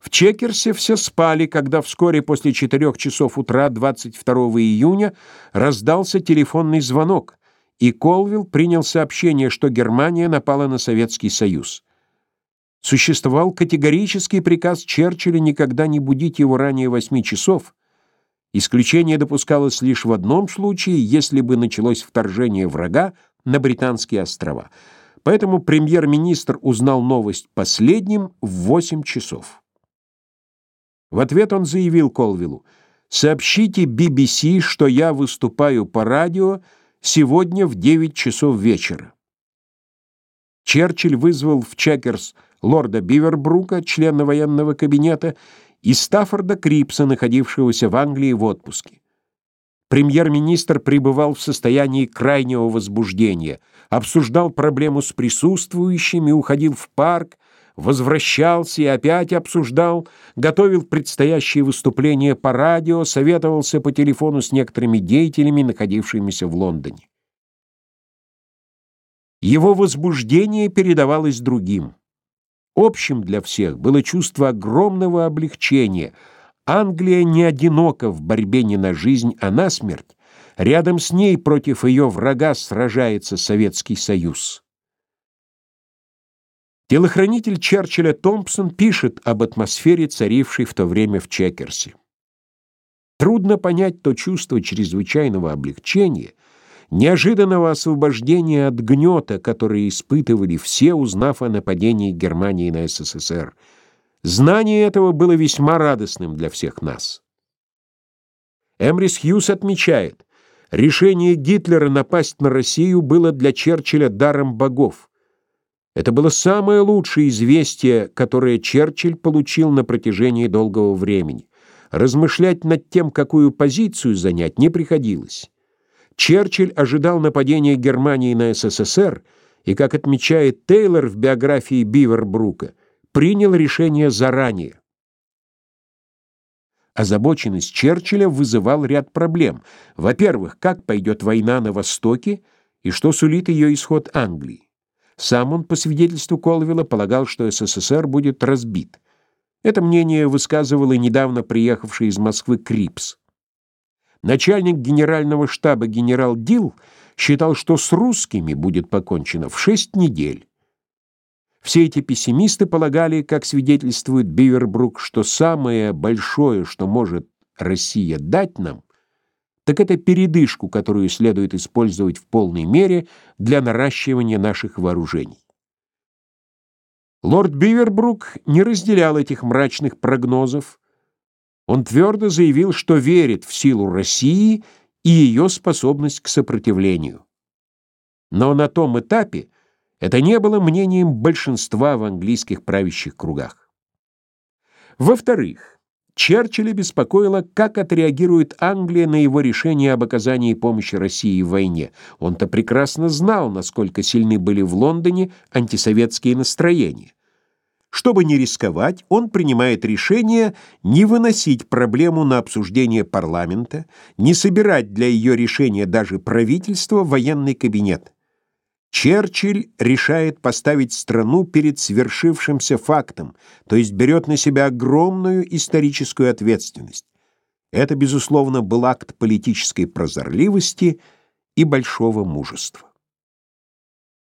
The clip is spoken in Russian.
В Чекерсе все спали, когда вскоре после четырех часов утра 22 июня раздался телефонный звонок, и Колвилл принял сообщение, что Германия напала на Советский Союз. Существовал категорический приказ Черчилля никогда не будить его ранее восьми часов. Исключение допускалось лишь в одном случае, если бы началось вторжение врага на Британские острова. Поэтому премьер-министр узнал новость последним в восемь часов. В ответ он заявил Колвиллу, «Сообщите BBC, что я выступаю по радио сегодня в 9 часов вечера». Черчилль вызвал в Чекерс лорда Бивербрука, члена военного кабинета, и Стаффорда Крипса, находившегося в Англии в отпуске. Премьер-министр пребывал в состоянии крайнего возбуждения, обсуждал проблему с присутствующими, уходил в парк, возвращался и опять обсуждал, готовил предстоящее выступление по радио, советовался по телефону с некоторыми деятелями, находившимися в Лондоне. Его возбуждение передавалось другим. Общим для всех было чувство огромного облегчения. Англия не одинока в борьбе не на жизнь, а на смерть. Рядом с ней против ее врага сражается Советский Союз. Телохранитель Черчилля Томпсон пишет об атмосфере, царившей в то время в Чекерсе. Трудно понять то чувство чрезвычайного облегчения — неожиданного освобождения от гнета, которое испытывали все, узнав о нападении Германии на СССР. Знание этого было весьма радостным для всех нас. Эмрис Хьюз отмечает, решение Гитлера напасть на Россию было для Черчилля даром богов. Это было самое лучшее известие, которое Черчилль получил на протяжении долгого времени. Размышлять над тем, какую позицию занять, не приходилось. Черчилль ожидал нападения Германии на СССР и, как отмечает Тейлор в биографии Бивербрука, принял решение заранее. Озабоченность Черчилля вызывал ряд проблем. Во-первых, как пойдет война на Востоке и что сулит ее исход Англии. Сам он, по свидетельству Колвилла, полагал, что СССР будет разбит. Это мнение высказывал и недавно приехавший из Москвы Крипс. Начальник генерального штаба генерал Дил считал, что с русскими будет покончено в шесть недель. Все эти пессимисты полагали, как свидетельствует Бивербрук, что самое большое, что может Россия дать нам, так это передышку, которую следует использовать в полной мере для наращивания наших вооружений. Лорд Бивербрук не разделял этих мрачных прогнозов, он твердо заявил, что верит в силу России и ее способность к сопротивлению. Но на том этапе это не было мнением большинства в английских правящих кругах. Во-вторых, Черчилля беспокоило, как отреагирует Англия на его решение об оказании помощи России в войне. Он-то прекрасно знал, насколько сильны были в Лондоне антисоветские настроения. Чтобы не рисковать, он принимает решение не выносить проблему на обсуждение парламента, не собирать для ее решения даже правительство, военный кабинет. Черчилль решает поставить страну перед свершившимся фактом, то есть берет на себя огромную историческую ответственность. Это, безусловно, был акт политической прозорливости и большого мужества.